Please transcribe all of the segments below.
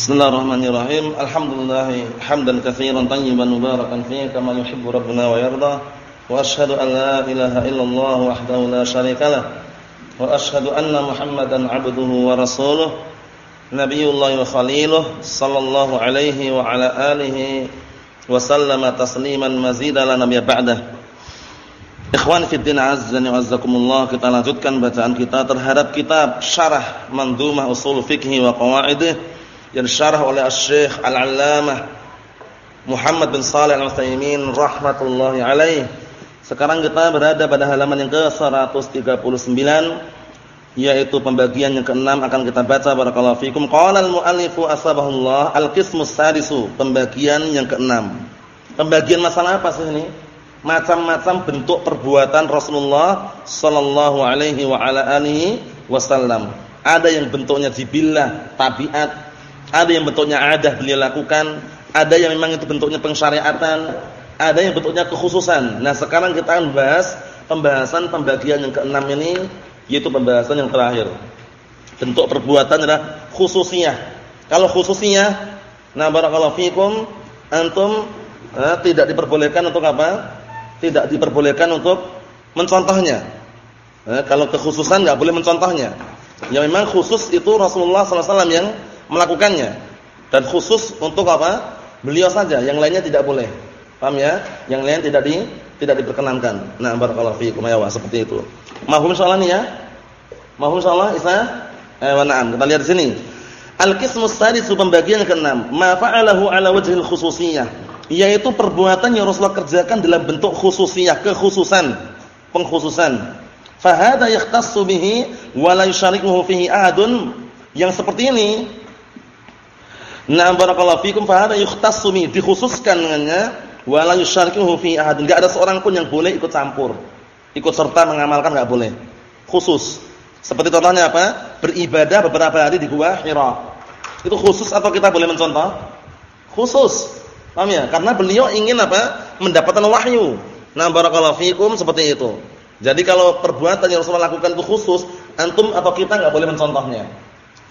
Bismillahirrahmanirrahim. Alhamdulillah hamdan katsiran tayyiban mubarakan fihi kama yuhibbu rabbuna wa yarda. Wa asyhadu an la ilaha illallah wahdahu la syarikalah. Wa asyhadu anna Muhammadan 'abduhu wa rasuluh. Nabiyullah wa khaliluh sallallahu alaihi wa ala alihi wa sallama tasliman mazida la nabiyya ba'dah. Ikhwan fi din azza wa azzakumullah kita lanjutkan bacaan kita terhadap kitab Syarah Mandhumah Ushul Fiqh wa Qawaidih yang disyarah oleh Syekh Al-Allamah Muhammad bin Shalih Al-Utsaimin rahmatullahi alaih. Sekarang kita berada pada halaman yang ke-139 yaitu pembagian yang keenam akan kita baca barakallahu fikum. Qala al-muallifu asbahullah al-qismus sadisu, pembagian yang keenam. Pembagian masalah apa sih ini? Macam-macam bentuk perbuatan Rasulullah sallallahu alaihi wa ala alihi wasallam. Ada yang bentuknya jibillah, tabiat, ada yang bentuknya adah beliau lakukan, ada yang memang itu bentuknya pensyariatan, ada yang bentuknya kekhususan. Nah, sekarang kita akan bahas pembahasan pembagian yang keenam ini yaitu pembahasan yang terakhir. Bentuk perbuatan adalah khususnya. Kalau khususnya, nah barakallahu fikum, antum eh, tidak diperbolehkan untuk apa? Tidak diperbolehkan untuk mencontohnya. Eh, kalau kekhususan enggak boleh mencontohnya. Yang memang khusus itu Rasulullah SAW yang melakukannya dan khusus untuk apa? Beliau saja, yang lainnya tidak boleh. Paham ya? Yang lain tidak di tidak diperkenankan. Nah, barakallahu fiikum ya seperti itu. Mahum soalan ya? Mahum soalan Isa? Eh, wa na'am. Kita lihat di sini. Al-qismu sadisu pembagian ke-6, ma fa'alahu ala wajhil khususiyah, yaitu perbuatan yang Rasulullah kerjakan dalam bentuk khususiyah, kekhususan, pengkhususan. Fa hadza yahtassu bihi wa la yusyarikuhu fihi ahadun. Yang seperti ini Nah barakallahu fikum fa hadza yukhtassu dikhususkan dengannya wala yusyarikuhu fi ahad. Enggak ada seorang pun yang boleh ikut campur. Ikut serta mengamalkan enggak boleh. Khusus. Seperti contohnya apa? Beribadah beberapa hari di Gua Hira. Itu khusus atau kita boleh mencontoh? Khusus. Paham ya? Karena beliau ingin apa? Mendapatkan wahyu. Nah barakallahu fikum seperti itu. Jadi kalau perbuatan yang Rasulullah lakukan itu khusus, antum atau kita enggak boleh mencontohnya.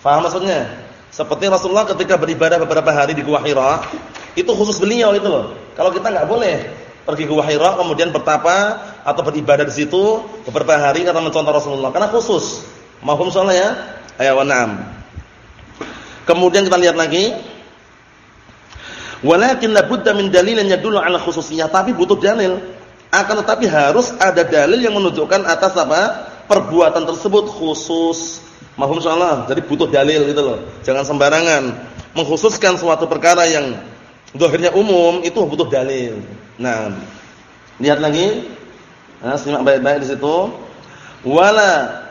Faham maksudnya? Seperti Rasulullah ketika beribadah beberapa hari di Gua Hira, itu khusus beliau itu loh. Kalau kita nggak boleh pergi ke Gua Hira kemudian bertapa atau beribadah di situ beberapa hari kata mencontoh Rasulullah karena khusus. Mahum soalnya ya? Ayo na'am. Kemudian kita lihat lagi. Walakin labudda min dalilin yadullu ala khususiyah, tapi butuh dalil. Akan tetapi harus ada dalil yang menunjukkan atas apa? perbuatan tersebut khusus Mahum salah, jadi butuh dalil gitu loh. Jangan sembarangan mengkhususkan suatu perkara yang dohirnya umum itu butuh dalil. Nah, lihat lagi. Nah, simak baik-baik di situ. Wala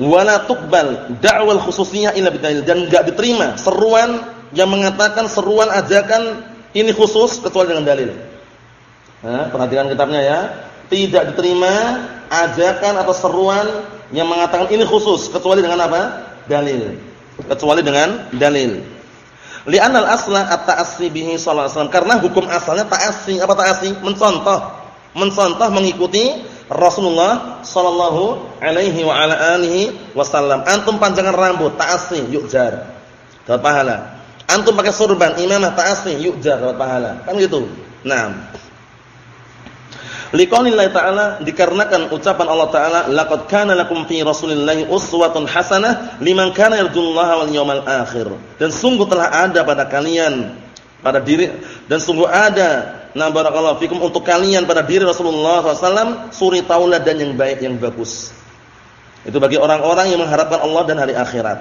wala tuqbal da'wal khususiyah illa bidalil dan enggak diterima seruan yang mengatakan seruan ajakan ini khusus kecuali dengan dalil. Nah, perhatikan kitabnya ya. Tidak diterima ajakan atau seruan yang mengatakan ini khusus kecuali dengan apa? Dalil. Kecuali dengan dalil. Li'anal asla at-ta'assi bihi sallallahu alaihi wasallam karena hukum asalnya ta'assi. Apa ta'assi? Mencontoh. Mencontoh mengikuti Rasulullah sallallahu alaihi wa ala alihi wasallam. Antum panjangkan rambut, ta'assi, yujar. Dapat pahala. Antum pakai surban, imamah ta'assi, yujar, dapat pahala. Kan gitu. Nah, Liqaulillahi ta'ala dikarenakan ucapan Allah taala laqad kana lakum fi rasulillahi uswatun hasanah liman kana yarjullaha wal yawmal akhir. Dan sungguh telah ada pada kalian pada diri dan sungguh ada na barakallahu fikum untuk kalian pada diri Rasulullah SAW suri tauladan yang baik yang bagus. Itu bagi orang-orang yang mengharapkan Allah dan hari akhirat.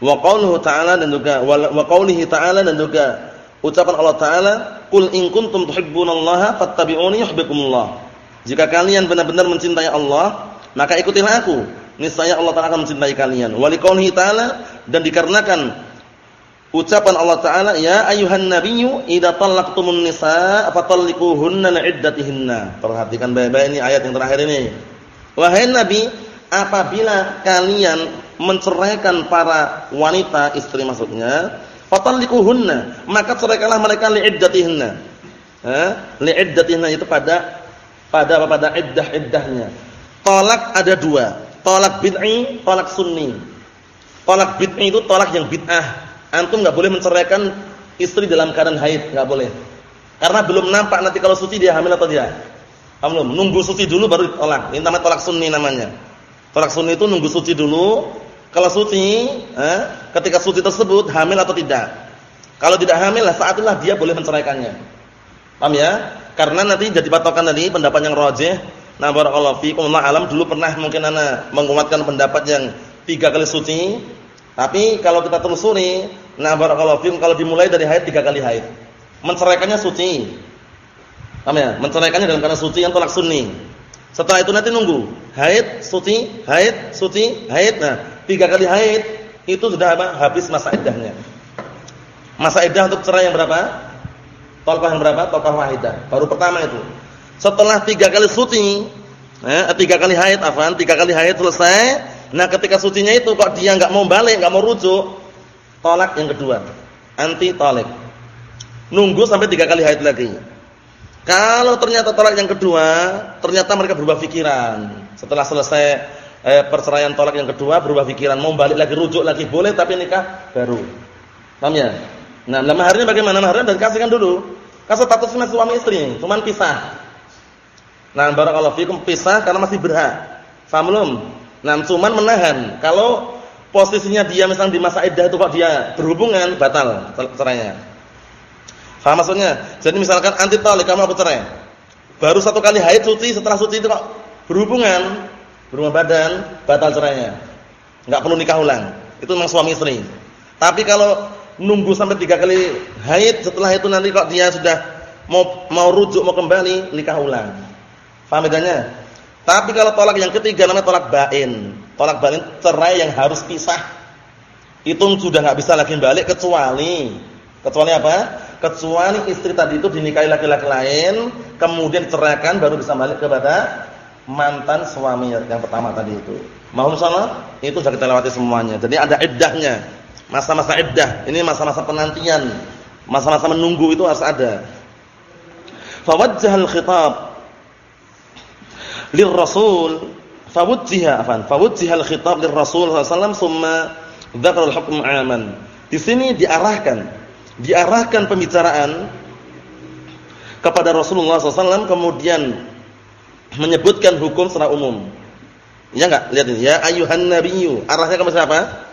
Wa qauluhu ta'ala dan juga wa qaulihi ta'ala dan juga ucapan Allah taala Qul in kuntum tuhibbunallaha fattabi'uni yuhibbukumullah. Jika kalian benar-benar mencintai Allah, maka ikutilah aku. Niscaya Allah Taala akan mencintai kalian. Wa liqaulihi ta'ala dan dikarenakan ucapan Allah Taala, "Ya ayuhan nabiyyu idza talaqtumun nisaa fatalliquhunna li'iddatihinna." Perhatikan baik-baik ini ayat yang terakhir ini. Wahai Nabi, apabila kalian menceraikan para wanita istri maksudnya, Fatalliquhunna, maka ceraikanlah mereka li'iddatihinna. Ha? Li'iddatihinna itu pada pada apa pada iddah-iddahnya. Tolak ada dua, tolak bid'i, tolak sunni. Tolak bid'ah itu tolak yang bid'ah. Antum nggak boleh menceraikan istri dalam keadaan haid, nggak boleh. Karena belum nampak nanti kalau suci dia hamil atau tidak. Belum, nunggu suci dulu baru ditolak. Ini namanya tolak sunni namanya. Tolak sunni itu nunggu suci dulu. Kalau suci, eh, ketika suci tersebut hamil atau tidak. Kalau tidak hamil, saat itulah dia boleh menceraikannya. Paham ya? Karena nanti jadi patokan tadi pendapat yang rajih. Nah, barakallahu fiikum. Allah alam dulu pernah mungkin ana menguatkan pendapat yang tiga kali suci. Tapi kalau kita telusuri, nah barakallahu fiikum kalau dimulai dari haid tiga kali haid. Menceraikannya suci. Paham ya? Menceraikannya dalam keadaan suci yang tolak sunni. Setelah itu nanti nunggu haid, suci, haid, suci, haid. Nah, tiga kali haid itu sudah apa? Habis masa iddahnya. Masa iddah untuk cerai yang berapa? Tolkah yang berapa? Tolkah wahidah. Baru pertama itu. Setelah tiga kali suci, eh, tiga kali haid, afan, tiga kali haid selesai. Nah, ketika sucinya itu kok dia nggak mau balik, nggak mau rujuk, tolak yang kedua, anti tolak. Nunggu sampai tiga kali haid lagi. Kalau ternyata tolak yang kedua, ternyata mereka berubah pikiran. Setelah selesai eh, perceraian tolak yang kedua, berubah pikiran, mau balik lagi, rujuk lagi boleh, tapi nikah baru. Paham ya? Nah, dalam maharnya bagaimana? Maharnya dan kasihkan dulu. Kan statusnya suami istri, cuman pisah. Nah, barakallahu fikum pisah karena masih berhak. Faham belum? Nah, cuman menahan. Kalau posisinya dia misalnya di masa iddah itu kok dia berhubungan, batal cerainya. Faham maksudnya? Jadi misalkan anti talik kamu aku cerai. Baru satu kali haid suci, setelah suci itu kok berhubungan, berhubungan badan, batal cerainya. Enggak perlu nikah ulang. Itu memang suami istri. Tapi kalau nunggu sampai tiga kali haid, setelah itu nanti kok dia sudah mau mau rujuk mau kembali nikah ulang. Paham bedanya? Tapi kalau tolak yang ketiga namanya tolak bain. Tolak bain cerai yang harus pisah. Itu sudah nggak bisa lagi balik kecuali kecuali apa? Kecuali istri tadi itu dinikahi laki-laki lain, kemudian ceraikan baru bisa balik kepada mantan suami yang pertama tadi itu. Mohon salah, itu sudah kita lewati semuanya. Jadi ada iddahnya. Masa-masa iddah, ini masa-masa penantian. Masa-masa menunggu itu harus ada. Fawajjahal khitab lirrasul fawajjaha afan fawajjahal khitab lirrasul sallallahu alaihi summa dzakara 'aman. Di sini diarahkan diarahkan pembicaraan kepada Rasulullah SAW kemudian menyebutkan hukum secara umum. Ya enggak? Lihat ini ya ayuhan nabiyyu. Arahnya ke siapa?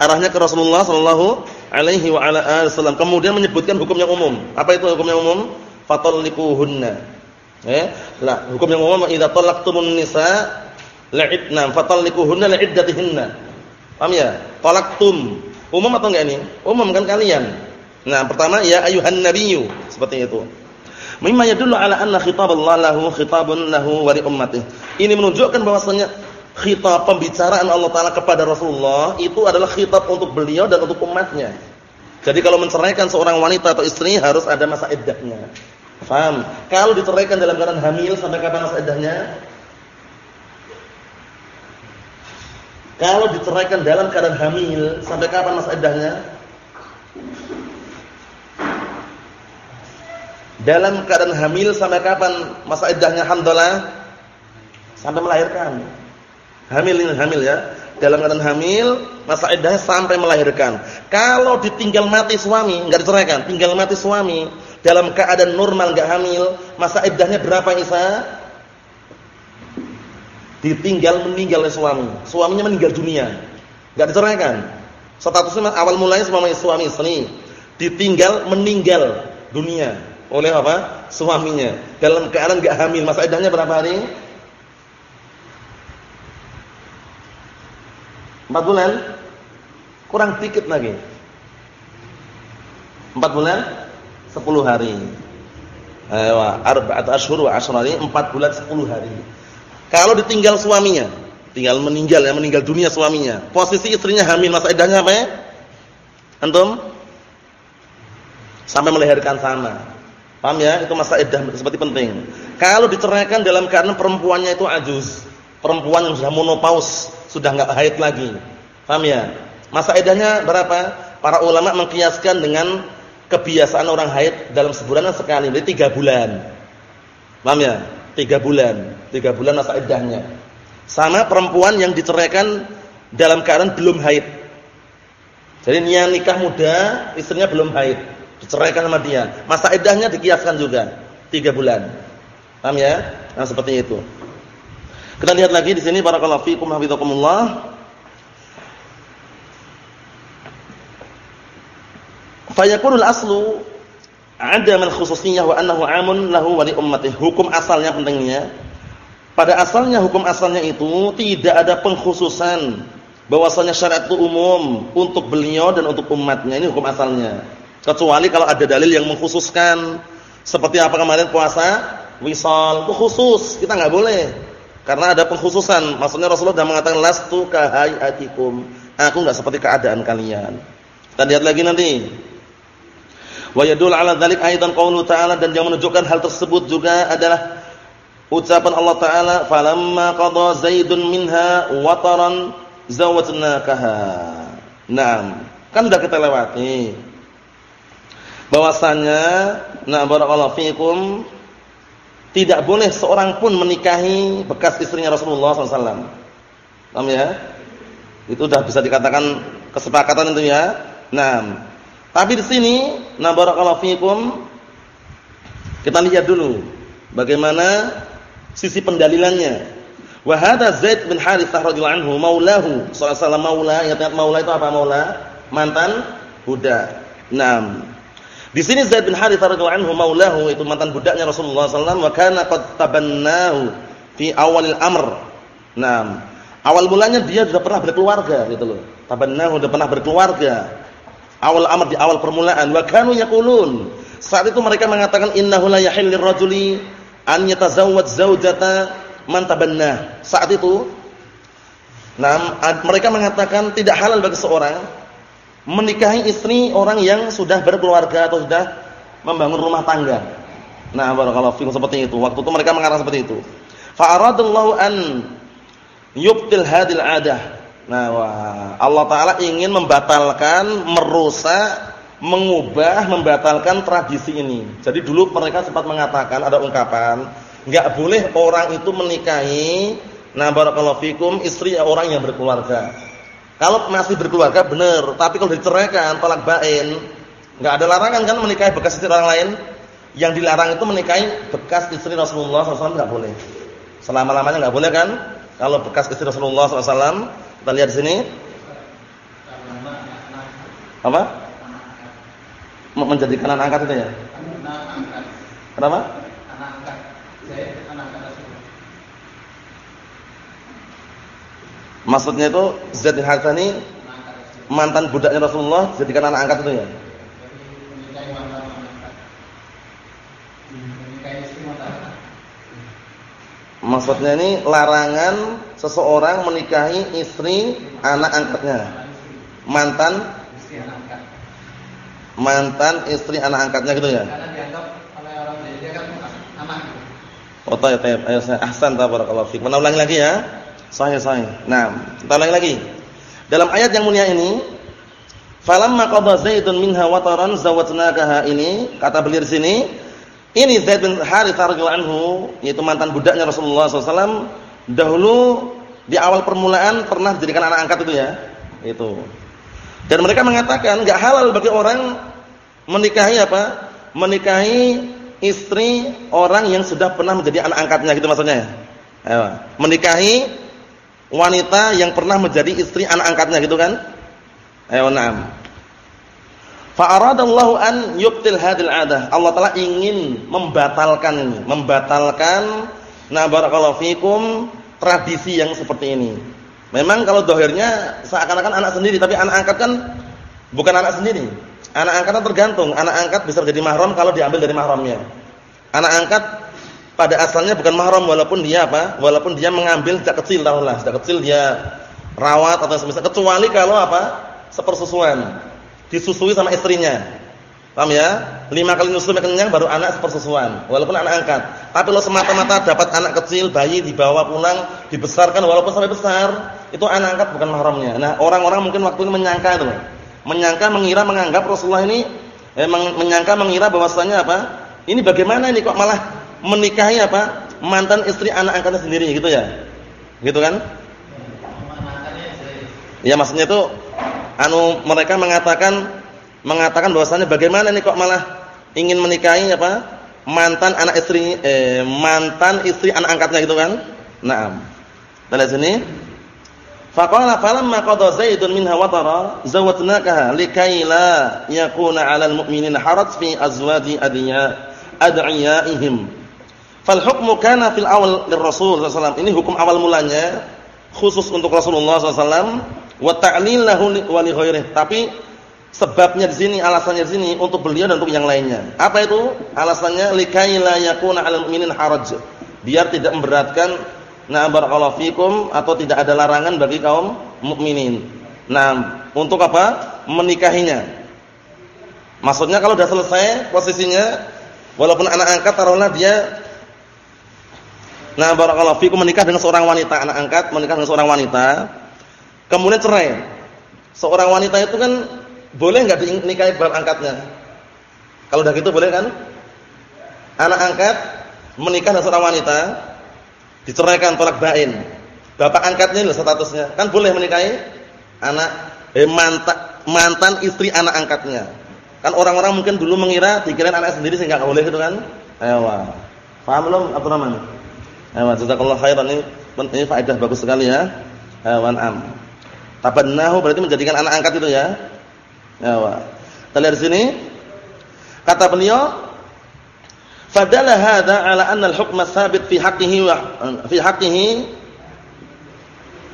arahnya ke Rasulullah sallallahu alaihi wa ala wasallam. Kemudian menyebutkan hukum yang umum. Apa itu hukum yang umum? Fatalliquhunna. Eh, lah, hukum yang umum idza talaqtumun nisa la'idna fatalliquhunna li'iddatihinna. Paham ya? Talaqtum. Umum atau enggak ini? Umum kan kalian. Nah, pertama ya ayuhan nabiyyu, seperti itu. Mimma yadullu ala anna khitab Allah lahu khitabun lahu wa li ummatihi. Ini menunjukkan bahwasanya khitab pembicaraan Allah Taala kepada Rasulullah itu adalah khitab untuk beliau dan untuk umatnya. Jadi kalau menceraikan seorang wanita atau istri harus ada masa iddahnya. Faham? Kalau diceraikan dalam keadaan hamil sampai kapan masa iddahnya? Kalau diceraikan dalam keadaan hamil sampai kapan masa iddahnya? Dalam keadaan hamil sampai kapan masa iddahnya? Alhamdulillah sampai melahirkan. Hamil ini hamil ya. Dalam keadaan hamil, masa iddahnya sampai melahirkan. Kalau ditinggal mati suami, enggak diceraikan, tinggal mati suami dalam keadaan normal enggak hamil, masa iddahnya berapa Isa? Ditinggal meninggal suami. Suaminya meninggal dunia. Enggak diceraikan. Statusnya awal mulanya suami suami istri. Ditinggal meninggal dunia oleh apa? Suaminya. Dalam keadaan enggak hamil, masa iddahnya berapa hari? Empat bulan? Kurang dikit lagi. Empat bulan? Sepuluh hari. Ayo, arba'at ashur wa ashrari, empat bulan sepuluh hari. Kalau ditinggal suaminya, tinggal meninggal ya, meninggal dunia suaminya. Posisi istrinya hamil, masa iddahnya apa ya? Antum? Sampai melahirkan sama. Paham ya? Itu masa iddah seperti penting. Kalau diceraikan dalam keadaan perempuannya itu ajuz, perempuan yang sudah monopaus, sudah enggak haid lagi. Paham ya? Masa idahnya berapa? Para ulama mengkiaskan dengan kebiasaan orang haid dalam sebulan sekali, berarti tiga bulan. Paham ya? Tiga bulan. Tiga bulan masa idahnya. Sama perempuan yang diceraikan dalam keadaan belum haid. Jadi dia nikah muda, istrinya belum haid, diceraikan sama dia. Masa idahnya dikiaskan juga, tiga bulan. Paham ya? Nah, seperti itu. Kita lihat lagi di sini barakallahu fikum hafizakumullah. Fayakunul aslu ada khususiyah wa annahu amun lahu wa li. Hukum asalnya pentingnya pada asalnya hukum asalnya itu tidak ada pengkhususan bahwasanya syariat itu umum untuk beliau dan untuk umatnya. Ini hukum asalnya. Kecuali kalau ada dalil yang mengkhususkan seperti apa kemarin puasa wisal itu khusus, kita nggak boleh. Karena ada pengkhususan. Maksudnya Rasulullah sudah mengatakan lastu kahayatikum. Aku enggak seperti keadaan kalian. Kita lihat lagi nanti. Wa yadul ala dzalik aidan qaulu ta'ala dan yang menunjukkan hal tersebut juga adalah ucapan Allah taala falamma qada zaidun minha wataran zawajnakaha. Naam, kan sudah kita lewati. Bahwasanya na barakallahu fikum tidak boleh seorang pun menikahi bekas istrinya Rasulullah SAW. Paham ya? Itu sudah bisa dikatakan kesepakatan itu ya. Nah, tapi di sini, nah barakallahu fikum, kita lihat dulu bagaimana sisi pendalilannya. Wa hadza Zaid bin Haritsah radhiyallahu anhu maulahu, sallallahu maula, ingat maula itu apa maula? Mantan budak. Naam. Di sini Zaid bin Haritsah radhiyallahu anhu maulahu itu mantan budaknya Rasulullah sallallahu wa kana qad tabannahu fi awalil amr. Naam. Awal mulanya dia sudah pernah berkeluarga gitu loh. Tabannahu sudah pernah berkeluarga awal amr di awal permulaan wa kanu yaqulun saat itu mereka mengatakan innahu la yahillir rajuli an yatazawwaj zawjata man tabanna saat itu nah mereka mengatakan tidak halal bagi seorang menikahi istri orang yang sudah berkeluarga atau sudah membangun rumah tangga nah barakallahu fikum seperti itu waktu itu mereka mengatakan seperti itu fa aradallahu an yubtil hadil adah Nah, wah, Allah taala ingin membatalkan, merusak, mengubah, membatalkan tradisi ini. Jadi dulu mereka sempat mengatakan ada ungkapan, enggak boleh orang itu menikahi nah barakallahu fikum istri orang yang berkeluarga. Kalau masih berkeluarga benar, tapi kalau diceraikan, talak bain, enggak ada larangan kan menikahi bekas istri orang lain. Yang dilarang itu menikahi bekas istri Rasulullah SAW enggak boleh. Selama-lamanya enggak boleh kan? Kalau bekas istri Rasulullah SAW kita lihat di sini. Apa? Menjadikan anak angkat itu ya? Kenapa? Maksudnya itu Zaid bin Harithah ini mantan budaknya Rasulullah jadikan anak angkat itu ya? Maksudnya ini larangan seseorang menikahi istri anak angkatnya. Mantan mantan istri anak angkatnya gitu ya. Oh, tayyib, saya ahsan tabarakallahu fik. Mana ulangi lagi ya? Sahih, sahih. Nah, kita ulangi lagi. Dalam ayat yang mulia ini, falamma qada Zaidun minha wataran zawwajnakaha ini, kata beliau sini, ini Zaid bin Harithah radhiyallahu anhu, yaitu mantan budaknya Rasulullah SAW, dahulu di awal permulaan pernah dijadikan anak angkat itu ya. Itu. Dan mereka mengatakan enggak halal bagi orang menikahi apa? Menikahi istri orang yang sudah pernah menjadi anak angkatnya gitu maksudnya. Ayo. Menikahi wanita yang pernah menjadi istri anak angkatnya gitu kan? Ayo na'am. Fa'aradallahu an yubtil hadil adah. Allah Taala ingin membatalkan ini, membatalkan na barakallahu fikum tradisi yang seperti ini. Memang kalau dohirnya seakan-akan anak sendiri, tapi anak angkat kan bukan anak sendiri. Anak angkat kan tergantung. Anak angkat bisa menjadi mahram kalau diambil dari mahramnya. Anak angkat pada asalnya bukan mahram walaupun dia apa? Walaupun dia mengambil sejak kecil tahulah, sejak kecil dia rawat atau semisal kecuali kalau apa? Sepersusuan disusui sama istrinya. Paham ya? Lima kali nyusu kenyang baru anak sepersusuan, walaupun anak angkat. Tapi kalau semata-mata dapat anak kecil, bayi dibawa pulang, dibesarkan walaupun sampai besar, itu anak angkat bukan mahramnya. Nah, orang-orang mungkin waktu itu menyangka itu. Menyangka, mengira, menganggap Rasulullah ini eh, menyangka, mengira bahwasanya apa? Ini bagaimana ini kok malah menikahi apa? mantan istri anak angkatnya sendiri gitu ya. Gitu kan? Ya maksudnya itu anu mereka mengatakan mengatakan bahwasanya bagaimana nih kok malah ingin menikahi apa? mantan anak istri eh, mantan istri anak angkatnya gitu kan? Naam. Kita lihat sini. Faqala falamma qada Zaidun minha watara zawwatnakaha likay la yakuna 'alal mu'minina haraj fi azwaji adiya ad'iyaihim. Fal hukmu kana fil awal lirrasul sallallahu alaihi wasallam. Ini hukum awal mulanya khusus untuk Rasulullah sallallahu wa ta'lil wa li ghairihi. Tapi sebabnya di sini, alasannya di sini untuk beliau dan untuk yang lainnya. Apa itu? Alasannya likay la yakuna 'alal mu'minina haraj. Biar tidak memberatkan Nah, barakallahu fikum atau tidak ada larangan bagi kaum mukminin. Nah, untuk apa? Menikahinya. Maksudnya kalau sudah selesai posisinya walaupun anak angkat taruhlah dia Nah, barakallahu fikum menikah dengan seorang wanita, anak angkat menikah dengan seorang wanita, kemudian cerai. Seorang wanita itu kan boleh enggak dinikahi bapak angkatnya? Kalau udah gitu boleh kan? Anak angkat menikah dengan seorang wanita, diceraikan tolak bain. Bapak angkatnya loh statusnya. Kan boleh menikahi anak eh, mantan mantan istri anak angkatnya. Kan orang-orang mungkin dulu mengira dikirain anak sendiri sehingga enggak boleh gitu kan. Ayo. Paham belum Abdurrahman? Ayo, jazakallahu khairan ini ini faedah bagus sekali ya. Ayo, am. Tabannahu berarti menjadikan anak angkat itu ya. Ayo. Kita lihat di sini. Kata beliau Fadala hadza ala anna al-hukma tsabit fi haqqihi wa fi haqqihi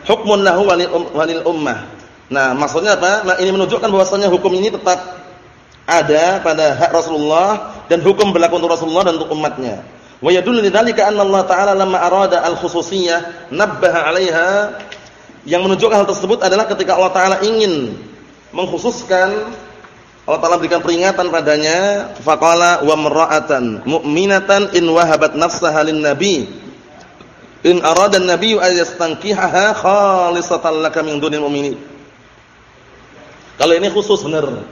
hukmun lahu walil ummah. Nah, maksudnya apa? Nah, ini menunjukkan bahwasanya hukum ini tetap ada pada hak Rasulullah dan hukum berlaku untuk Rasulullah dan untuk umatnya. Wa yadullu lidzalika anna Allah Ta'ala lamma arada al-khususiyyah nabbaha 'alaiha yang menunjukkan hal tersebut adalah ketika Allah Ta'ala ingin mengkhususkan Allah Taala berikan peringatan padanya, faqala wa mar'atan mu'minatan in wahabat nafsaha lin nabi in arada an-nabiy an yastankihaha khalisatan laka min dunil mu'minin. Kalau ini khusus benar.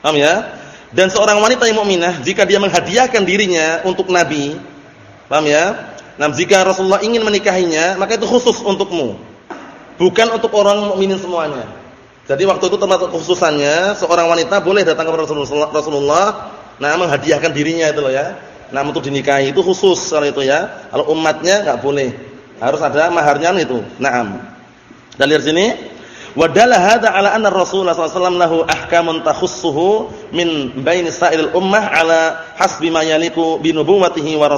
Paham ya? Dan seorang wanita yang mukminah jika dia menghadiahkan dirinya untuk nabi, paham ya? Nah, jika Rasulullah ingin menikahinya, maka itu khusus untukmu. Bukan untuk orang mukminin semuanya. Jadi waktu itu termasuk khususannya seorang wanita boleh datang kepada Rasulullah, Rasulullah nah menghadiahkan dirinya itu loh ya. Nah untuk dinikahi itu khusus kalau itu ya. Kalau umatnya enggak boleh. Harus ada maharnya itu. Naam. Dan lihat sini, wadalla hadza ala anna Rasulullah SAW lahu ahkamun takhussuhu min baini sa'il ummah ala hasbi ma yaliku bi nubuwwatihi wa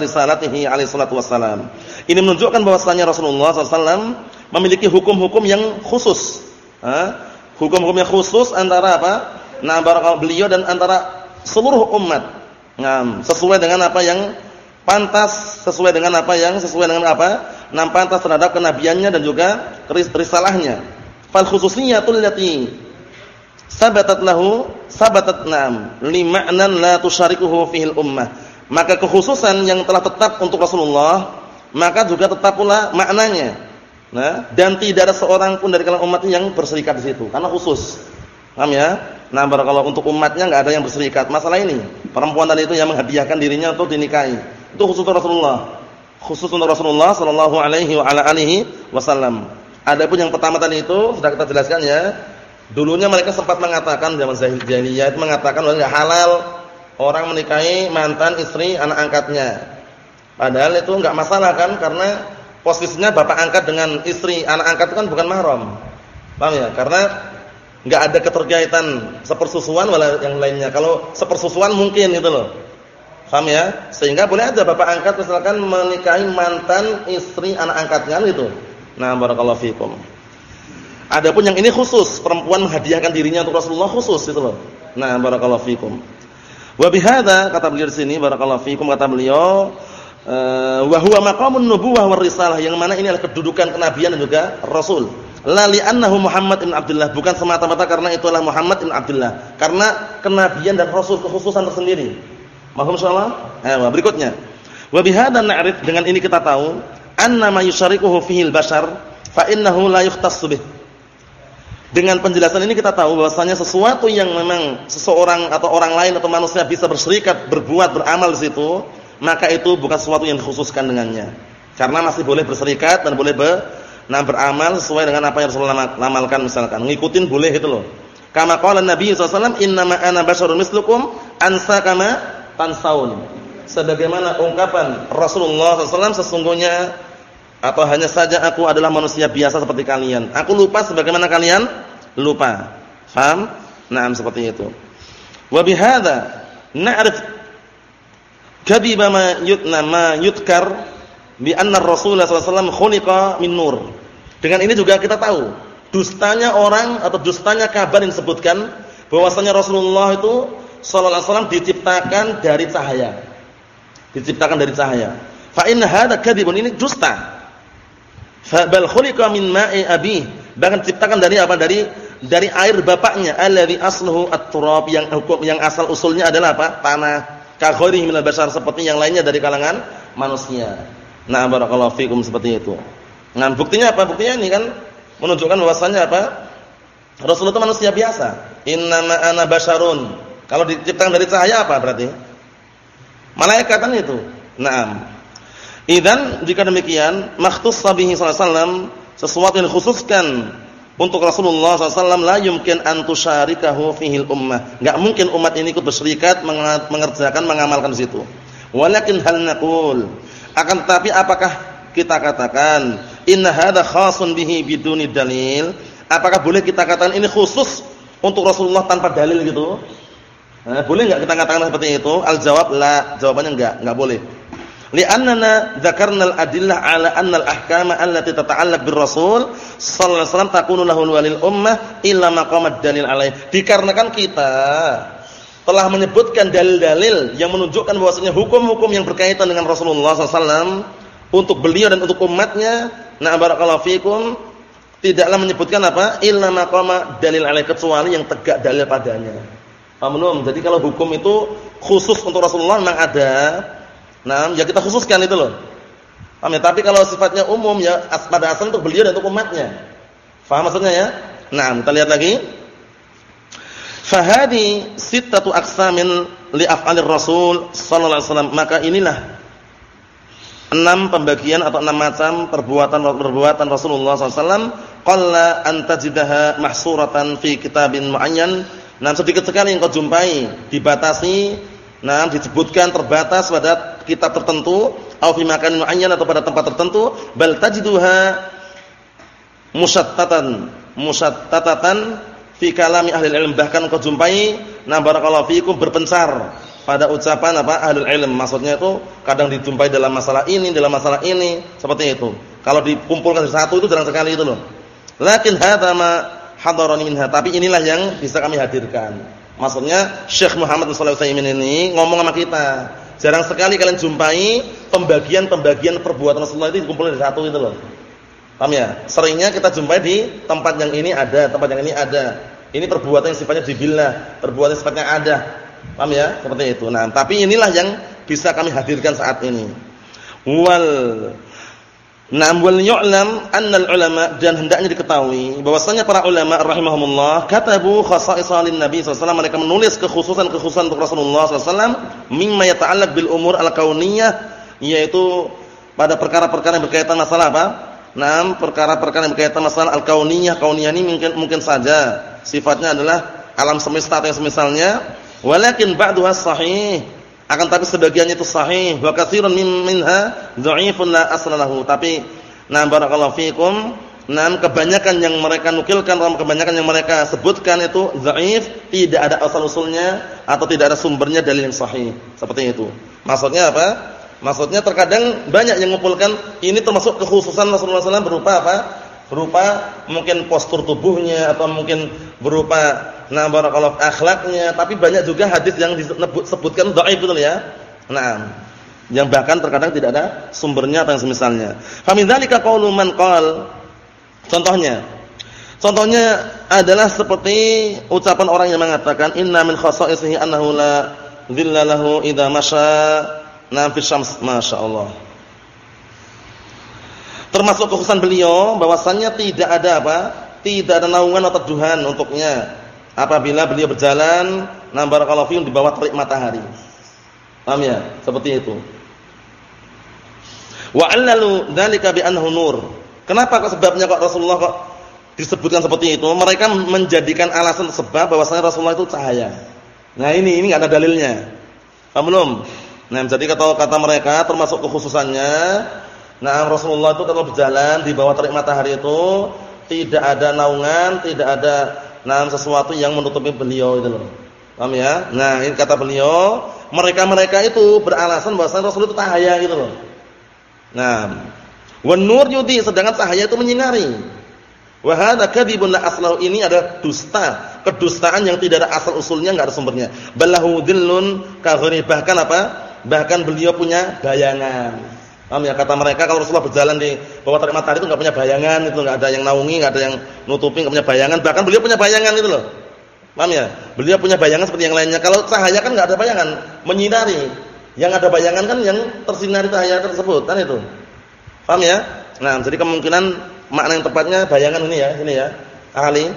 risalatihi alaihi salatu wassalam. Ini menunjukkan bahwasanya Rasulullah SAW memiliki hukum-hukum yang khusus Hukum-hukumnya khusus antara apa? Nah, barakallahu beliau dan antara seluruh umat. Nah, sesuai dengan apa yang pantas, sesuai dengan apa yang sesuai dengan apa? Nah, pantas terhadap kenabiannya dan juga risalahnya. Fal khususiyatul lati sabatat lahu sabatat nam lima'nan la tusyarikuhu fihil ummah. Maka kekhususan yang telah tetap untuk Rasulullah, maka juga tetap pula maknanya Nah, dan tidak ada seorang pun dari kalangan umat yang berserikat di situ karena khusus. Paham ya? Nah, kalau untuk umatnya enggak ada yang berserikat. Masalah ini, perempuan tadi itu yang menghadiahkan dirinya untuk dinikahi. Itu khusus untuk Rasulullah. Khusus untuk Rasulullah sallallahu alaihi wa ala alihi wasallam. Adapun yang pertama tadi itu sudah kita jelaskan ya. Dulunya mereka sempat mengatakan zaman jahiliyah itu mengatakan enggak halal orang menikahi mantan istri anak angkatnya. Padahal itu enggak masalah kan karena posisinya bapak angkat dengan istri anak angkat itu kan bukan mahram. Paham ya? Karena enggak ada keterkaitan sepersusuan wala yang lainnya. Kalau sepersusuan mungkin gitu loh. Paham ya? Sehingga boleh aja bapak angkat misalkan menikahi mantan istri anak angkatnya gitu. Nah, barakallahu fikum. Adapun yang ini khusus, perempuan menghadiahkan dirinya untuk Rasulullah khusus gitu loh. Nah, barakallahu fikum. Wa bihadza kata beliau di sini barakallahu fikum kata beliau Eh, wa huwa maqamun nubuwah war risalah yang mana ini adalah kedudukan kenabian dan juga rasul. La li'annahu Muhammad bin Abdullah bukan semata-mata karena itulah Muhammad bin Abdullah, karena kenabian dan rasul kekhususan tersendiri. Mahum insyaallah? Eh, berikutnya. Wa bihadza na'rif dengan ini kita tahu anna ma yusyarikuhu fihil bashar fa innahu la yukhtassu bih. Dengan penjelasan ini kita tahu bahwasanya sesuatu yang memang seseorang atau orang lain atau manusia bisa berserikat, berbuat, beramal di situ, maka itu bukan sesuatu yang dikhususkan dengannya. Karena masih boleh berserikat dan boleh be, nah beramal sesuai dengan apa yang Rasulullah amalkan misalkan. Ngikutin boleh itu loh. Kama qala Nabi sallallahu alaihi wasallam, "Innama ana basyarun mislukum, ansa kama tansaun." Sebagaimana ungkapan Rasulullah SAW sesungguhnya atau hanya saja aku adalah manusia biasa seperti kalian. Aku lupa sebagaimana kalian lupa. Faham? Naam seperti itu. Wa bihadza na'rif kadhiba ma yutna ma yutkar bi anna Rasulullah SAW khuliqa min nur. Dengan ini juga kita tahu dustanya orang atau dustanya kabar yang disebutkan bahwasanya Rasulullah itu sallallahu alaihi wasallam diciptakan dari cahaya diciptakan dari cahaya. Fa in hadza kadzibun ini dusta. Fa bal khuliqa min ma'i abi. Bahkan diciptakan dari apa? Dari dari air bapaknya alladzi asluhu at-turab yang yang asal usulnya adalah apa? Tanah. Ka ghairihi minal bashar seperti yang lainnya dari kalangan manusia. Nah, barakallahu fikum seperti itu. Nah, buktinya apa? Buktinya ini kan menunjukkan bahwasannya apa? Rasulullah itu manusia biasa. Innama ana basyarun. Kalau diciptakan dari cahaya apa berarti? Malaikat kan itu. Naam. Idan jika demikian, makhtus sabihi sallallahu sesuatu yang khususkan untuk Rasulullah SAW la yumkin an tusyarikahu fihil ummah. Enggak mungkin umat ini ikut berserikat mengerjakan mengamalkan situ. Walakin hal naqul. Akan tetapi apakah kita katakan inna hadza khasun bihi biduni dalil? Apakah boleh kita katakan ini khusus untuk Rasulullah tanpa dalil gitu? Nah, boleh enggak kita katakan seperti itu? Al-jawab la, jawabannya enggak, enggak boleh. Li'annana dzakarna al-adillah 'ala anna al-ahkama allati tata'allaq bir-rasul sallallahu alaihi wasallam takunu lahu walil ummah illa maqamad dalil alaih. Dikarenakan kita telah menyebutkan dalil-dalil yang menunjukkan bahwasanya hukum-hukum yang berkaitan dengan Rasulullah SAW untuk beliau dan untuk umatnya, na barakallahu fikum, tidaklah menyebutkan apa? illa maqama dalil alaih kecuali yang tegak dalil padanya. Paham? Jadi kalau hukum itu khusus untuk Rasulullah memang ada. Nah, ya kita khususkan itu loh. Paham ya? Tapi kalau sifatnya umum ya pada asal untuk beliau dan untuk umatnya. Faham maksudnya ya? Nah, kita lihat lagi. Fahadi sittatu aqsamin li af'alir Rasul sallallahu alaihi wasallam. Maka inilah enam pembagian atau enam macam perbuatan-perbuatan Rasulullah SAW. Qalla an tajidaha mahsuratan fi kitabin muayyan Nah, sedikit sekali yang kau jumpai, dibatasi, nah disebutkan terbatas pada kitab tertentu, au fi makan muayyan atau pada tempat tertentu, bal tajiduha musyattatan, musyattatan fi kalami ahli ilm. Bahkan kau jumpai nah barakallahu fikum berpencar pada ucapan apa ahli ilm. Maksudnya itu kadang dijumpai dalam masalah ini dalam masalah ini seperti itu. Kalau dikumpulkan satu itu jarang sekali itu loh. Lakin hadza ma hadarani minha, tapi inilah yang bisa kami hadirkan. Maksudnya Syekh Muhammad sallallahu alaihi wasallam ini ngomong sama kita. Jarang sekali kalian jumpai pembagian-pembagian perbuatan Rasulullah itu dikumpulkan di satu itu loh. Paham ya? Seringnya kita jumpai di tempat yang ini ada, tempat yang ini ada. Ini perbuatan yang sifatnya jibillah, perbuatan yang sifatnya ada. Paham ya? Seperti itu. Nah, tapi inilah yang bisa kami hadirkan saat ini. Wal Naam wal yu'lam annal ulama dan hendaknya diketahui bahwasanya para ulama rahimahumullah katabu khasa'isalin nabi sallallahu mereka menulis kekhususan-kekhususan untuk Rasulullah sallallahu mimma yata'allaq bil umur al-kauniyah yaitu pada perkara-perkara yang berkaitan masalah apa? Naam perkara-perkara yang berkaitan masalah al-kauniyah. Kauniyah ini mungkin mungkin saja sifatnya adalah alam semesta atau yang semisalnya. Walakin ba'duha sahih akan tapi sebagiannya itu sahih wa katsirun minha dhaifun la aslalahu. Tapi na barakallahu fikum, nah kebanyakan yang mereka nukilkan dalam kebanyakan yang mereka sebutkan itu dhaif, tidak ada asal usulnya atau tidak ada sumbernya dalil yang sahih. Seperti itu. Maksudnya apa? Maksudnya terkadang banyak yang mengumpulkan ini termasuk kekhususan Rasulullah SAW berupa apa? Berupa mungkin postur tubuhnya atau mungkin berupa nah barakallahu akhlaknya, tapi banyak juga hadis yang disebutkan dhaif betul ya. Nah, yang bahkan terkadang tidak ada sumbernya atau yang semisalnya. Fa min dzalika qaulu man qal Contohnya Contohnya adalah seperti ucapan orang yang mengatakan inna min khasa'isihi annahu la dhilla lahu idza masya na fi syams masyaallah. Termasuk kekhususan beliau bahwasannya tidak ada apa? Tidak ada naungan atau teduhan untuknya apabila beliau berjalan nah fiikum di bawah terik matahari. Paham ya? Seperti itu. Wa 'allalu dzalika bi annahu nur. Kenapa kok sebabnya kok Rasulullah kok disebutkan seperti itu? Mereka menjadikan alasan sebab bahwasanya Rasulullah itu cahaya. Nah, ini ini enggak ada dalilnya. Paham belum? Nah, jadi kata kata mereka termasuk kekhususannya, nah Rasulullah itu kalau berjalan di bawah terik matahari itu tidak ada naungan, tidak ada nah sesuatu yang menutupi beliau itu loh. Paham ya? Nah, ini kata beliau, mereka-mereka itu beralasan bahwasanya Rasul itu cahaya gitu loh. Nah, wan nur yudi sedangkan cahaya itu menyinari. Wa hadza kadzibun la aslahu ini ada dusta, kedustaan yang tidak ada asal usulnya, enggak ada sumbernya. Ballahu dhillun ka bahkan apa? Bahkan beliau punya bayangan. Paham ya? Kata mereka kalau Rasulullah berjalan di bawah terik matahari itu enggak punya bayangan, itu enggak ada yang naungi, enggak ada yang nutupi, enggak punya bayangan. Bahkan beliau punya bayangan itu loh. Paham ya? Beliau punya bayangan seperti yang lainnya. Kalau cahaya kan enggak ada bayangan, menyinari. Yang ada bayangan kan yang tersinari cahaya tersebut, kan itu. Paham ya? Nah, jadi kemungkinan makna yang tepatnya bayangan ini ya, ini ya. Ahli.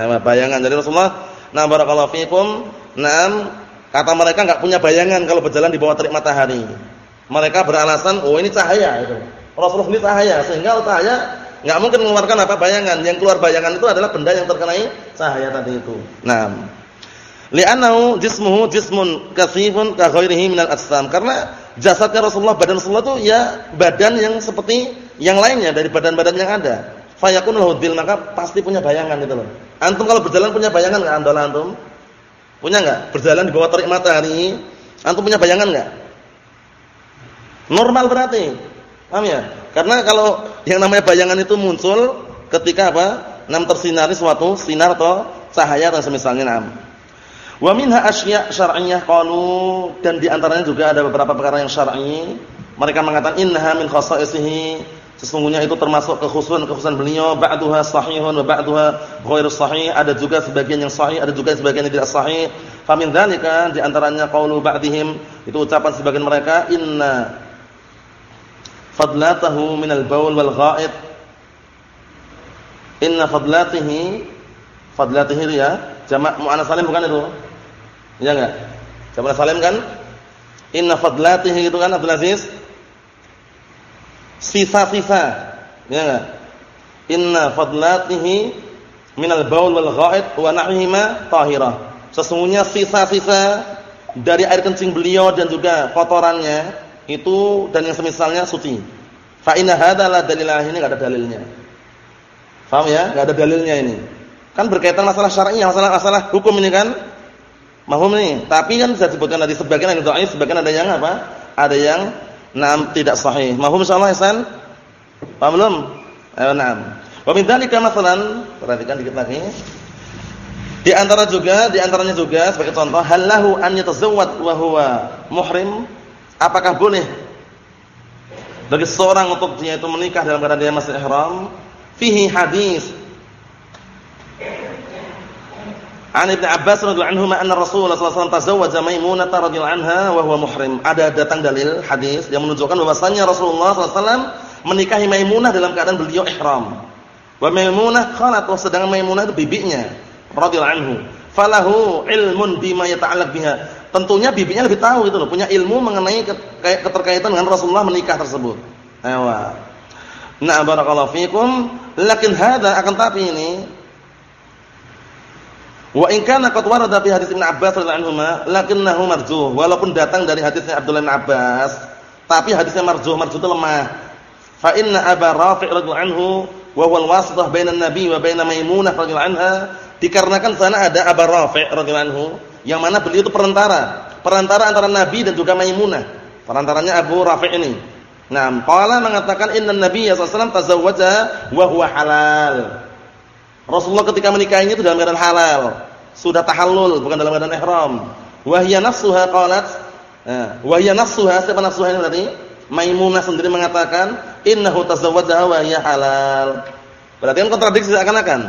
Nah, bayangan. Jadi Rasulullah, nah barakallahu fikum, nah kata mereka enggak punya bayangan kalau berjalan di bawah terik matahari. Mereka beralasan, oh ini cahaya itu. Rasulullah ini cahaya, sehingga cahaya nggak mungkin mengeluarkan apa bayangan. Yang keluar bayangan itu adalah benda yang terkenai cahaya tadi itu. Nah, li'annahu jismuhu jismun kasifun ka ghairihi minal ajsam. Karena jasadnya Rasulullah, badan Rasulullah itu ya badan yang seperti yang lainnya dari badan-badan yang ada. Fayakun lahu maka pasti punya bayangan itu loh. Antum kalau berjalan punya bayangan enggak antum? Punya enggak? Berjalan di bawah terik matahari, antum punya bayangan enggak? Normal berarti. Paham ya? Karena kalau yang namanya bayangan itu muncul ketika apa? Nam tersinari suatu sinar atau cahaya atau semisalnya nam. Wa minha asya' syar'iyyah qalu dan di antaranya juga ada beberapa perkara yang syar'i. Mereka mengatakan innaha min khasa'isihi sesungguhnya itu termasuk kekhususan-kekhususan beliau ba'duha sahihun wa ba'duha ghairu sahih ada juga sebagian yang sahih ada juga sebagian yang tidak sahih famin dzalika di antaranya qaulu ba'dihim itu ucapan sebagian mereka inna fadlatahu minal baul wal ghaid inna fadlatihi fadlatihi ya jamak muannas salim bukan itu? Ya enggak jamak salim kan? inna fadlatihi itu kan Abdul Aziz? Sisa-sisa ya enggak inna fadlatihi minal baul wal ghaid wa nahwihima tahirah sesungguhnya sisa-sisa dari air kencing beliau dan juga kotorannya itu dan yang semisalnya suci. Fa inna hadalah dalilah ini enggak ada dalilnya. Paham ya? Enggak ada dalilnya ini. Kan berkaitan masalah syar'i, masalah masalah hukum ini kan. Mahum ini. Tapi kan bisa disebutkan tadi sebagian yang dhaif, sebagian ada yang apa? Ada yang nam tidak sahih. Mahum insyaallah Hasan? Paham belum? Ayo na'am. Wa min dzalika masalan, perhatikan dikit lagi. Di antara juga, di antaranya juga sebagai contoh, halahu an yatazawwad wa huwa muhrim Apakah boleh bagi seorang untuk dia itu menikah dalam keadaan dia masih ihram? Fihi hadis An Ibnu Abbas radhiyallahu anhu anna Rasulullah sallallahu alaihi wasallam tazawwaja Maimunah radhiyallahu anha wa huwa muhrim. Ada datang dalil hadis yang menunjukkan bahwasanya Rasulullah sallallahu alaihi wasallam menikahi Maimunah dalam keadaan beliau ihram. Wa Maimunah qalat sedangkan Maimunah itu bibinya radhiyallahu anhu. Falahu ilmun bima yata'allaq biha tentunya bibinya lebih tahu gitu loh, punya ilmu mengenai keterkaitan dengan Rasulullah menikah tersebut. Ayo. Nah, barakallahu fikum, lakin hadza akan tapi ini wa in kana qad warada fi hadits Ibnu Abbas radhiyallahu anhuma, lakinnahu marjuh. Walaupun datang dari hadisnya Abdullah bin Abbas, tapi hadisnya marjuh, marjuh itu lemah. Fa inna Aba Rafi' radhiyallahu anhu wa huwa al-wasithah bainan Nabi wa bain Maimunah radhiyallahu anha, dikarenakan sana ada Aba Rafi' radhiyallahu anhu yang mana beliau itu perantara, perantara antara Nabi dan juga Maimunah. Perantaranya Abu Rafi' ini. Nah, qala mengatakan inna Nabi sallallahu alaihi wasallam tazawwaja wa halal. Rasulullah ketika menikahinya itu dalam keadaan halal, sudah tahallul bukan dalam keadaan ihram. Wa hiya nafsuha qalat, nah, wa siapa nafsuha ini berarti? Maimunah sendiri mengatakan innahu tazawwaja wa hiya halal. Berarti kan kontradiksi seakan-akan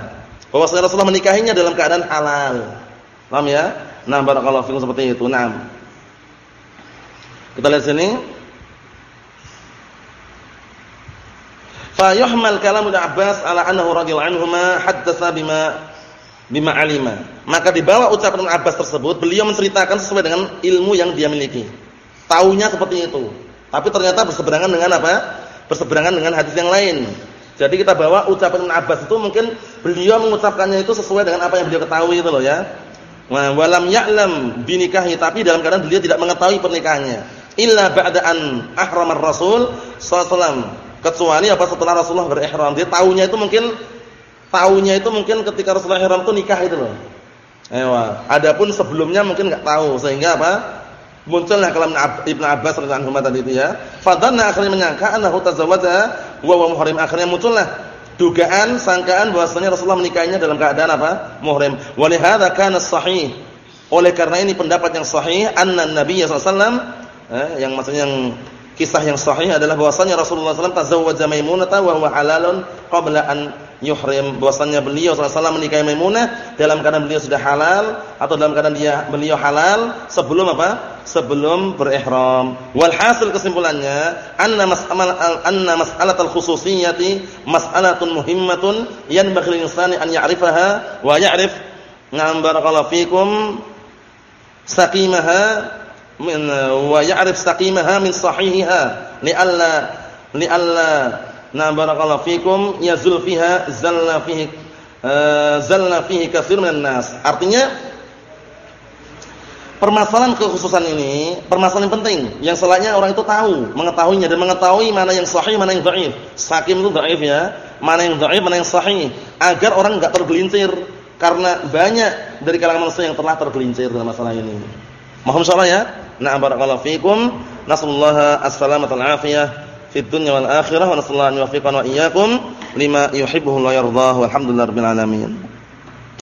bahwa Rasulullah menikahinya dalam keadaan halal. Paham ya? Nah, barakallahu fikum seperti itu. Naam. Kita lihat sini. Fa yuhmal kalam Ibnu Abbas ala annahu radhiyallahu anhuma haddatsa bima bima alima. Maka dibawa ucapan Ibnu Abbas tersebut, beliau menceritakan sesuai dengan ilmu yang dia miliki. Taunya seperti itu. Tapi ternyata berseberangan dengan apa? Berseberangan dengan hadis yang lain. Jadi kita bawa ucapan Ibn Abbas itu mungkin beliau mengucapkannya itu sesuai dengan apa yang beliau ketahui itu loh ya. Wa walam ya'lam binikahi tapi dalam keadaan beliau tidak mengetahui pernikahannya. Illa ba'daan ahramar Rasul sallallahu kecuali apa setelah Rasulullah berihram. Dia tahunya itu mungkin tahunya itu mungkin ketika Rasulullah ihram itu nikah itu loh. Ewa. Adapun sebelumnya mungkin enggak tahu sehingga apa? Muncullah kalam Ibnu Abbas radhiyallahu anhu tadi itu ya. Fadanna akhirnya menyangka annahu tazawwaja wa huwa muhrim. Akhirnya muncullah dugaan, sangkaan bahwasanya Rasulullah menikahinya dalam keadaan apa? Muhrim. Wa li hadza kana sahih. Oleh karena ini pendapat yang sahih anna Nabi sallallahu alaihi wasallam eh, yang maksudnya yang kisah yang sahih adalah bahwasanya Rasulullah SAW tazawwaja Maimunah wa huwa halalun qabla an yuhrim bahwasanya beliau sallallahu menikahi Maimunah dalam keadaan beliau sudah halal atau dalam keadaan dia beliau halal sebelum apa? Sebelum berihram. Walhasil kesimpulannya anna mas'al anna mas'alatul khususiyyati mas'alatun muhimmatun yanbaghi lil insani an ya'rifaha wa ya'rif ngam barakallahu fikum saqimaha wa ya'rif saqimaha min sahihiha li'alla li'alla Nah barakallahu fikum yazul fiha zalna fihi uh, zalna fihi katsir minan nas. Artinya permasalahan kekhususan ini permasalahan yang penting yang selainnya orang itu tahu, mengetahuinya dan mengetahui mana yang sahih, mana yang dhaif. Sakim itu dhaif ya, mana yang dhaif, mana yang sahih agar orang enggak tergelincir karena banyak dari kalangan manusia yang telah tergelincir dalam masalah ini. Mohon insyaallah ya. Nah barakallahu fikum. Nasallahu as-salamata wal afiyah fid dunya wal akhirah wa nasallahu an yuwaffiqana wa iyyakum lima yuhibbu wa yardah walhamdulillahi rabbil alamin